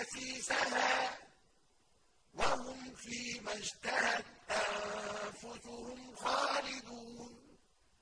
حَسِيسَهَا ۖ وَهُمْ فِيمَا اشْتَهَتْ